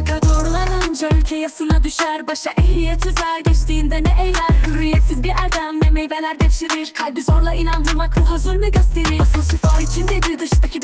Baka doğrulanınca ülke yasına düşer. Başa ehliyet üzer geçtiğinde ne eyler? Hürriyetsiz bir erdem ve meyveler devşirir Kalbi zorla inandırmak ruha zulmü gösterir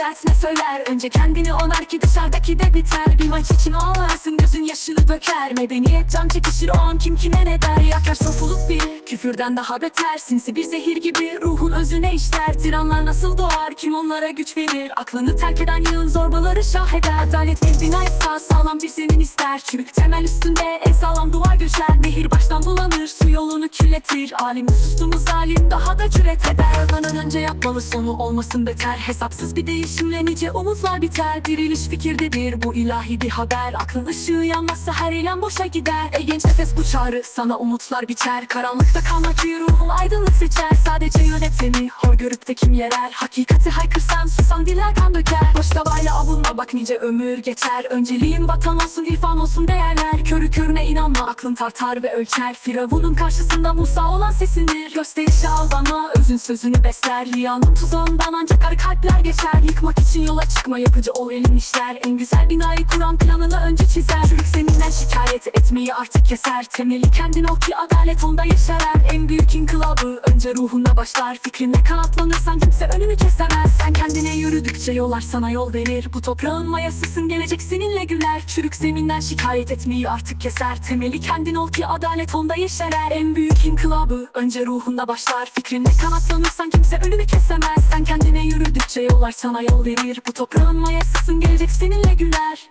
dert ne söyler. Önce kendini onar ki dışarıdaki de biter. Bir maç için ağlarsın gözün yaşını döker. Medeniyet can çekişir o an kim kime ne der? Yakar sofuluk bir küfürden daha beter. Sinsi bir zehir gibi ruhun özüne işler. Tiranlar nasıl doğar kim onlara güç verir? Aklını terk eden yığın zorbaları şah eder. Adalet bir bina ise sağlam bir zemin ister. Çürük temel üstünde en sağlam duvar göçer Nehir baştan bulanır su yolunu kirletir. Alim sustu mu zalim daha da cüret eder. Ölmeden önce yapmalı sonu olmasın beter. Hesapsız bir değişimle nice umutlar biter Diriliş fikirdedir. Bu ilahi bir haber. Aklın ışığı yanmazsa her eylem boşa gider. Ey genç nefes bu çağrı sana umutlar biçer. Karanlıkta kalmak iyi ruhum aydınlık seçer. Sadece yöneteni hor görüp de kim yerer? Hakikati haykırsan susan diller kan döker. Boş davayla avunma bak nice ömür geçer. Önceliğin vatan olsun irfan olsun değerler. Körü körüne inanma aklın tartar ve ölçer. Firavunun karşısında Musa olan sesindir. Gösterişe aldanma özün sözünü besler. Riyanın tuzağından ancak arı kalpler geçer Yıkmak için yola çıkma yapıcı ol elin işler. En güzel binayı kuran planını önce çizer. Çürük seninden şikayet etmeyi artık keser. Temeli kendin ol ki adalet onda yeşerer. En büyük inkılabı önce ruhunda başlar. Fikrinle kanatlanırsan kimse önünü kesemez. Sen kendine yürüdükçe yollar sana yol verir. Bu toprağın mayasısın gelecek seninle güler. Çürük zeminden şikayet etmeyi artık keser. Temeli kendin ol ki adalet onda yeşerer. En büyük inkılabı önce ruhunda başlar. Fikrinle kanatlanırsan kimse önünü kesemez. Sen yollar sana yol verir. Bu toprağın mayasısın gelecek seninle güler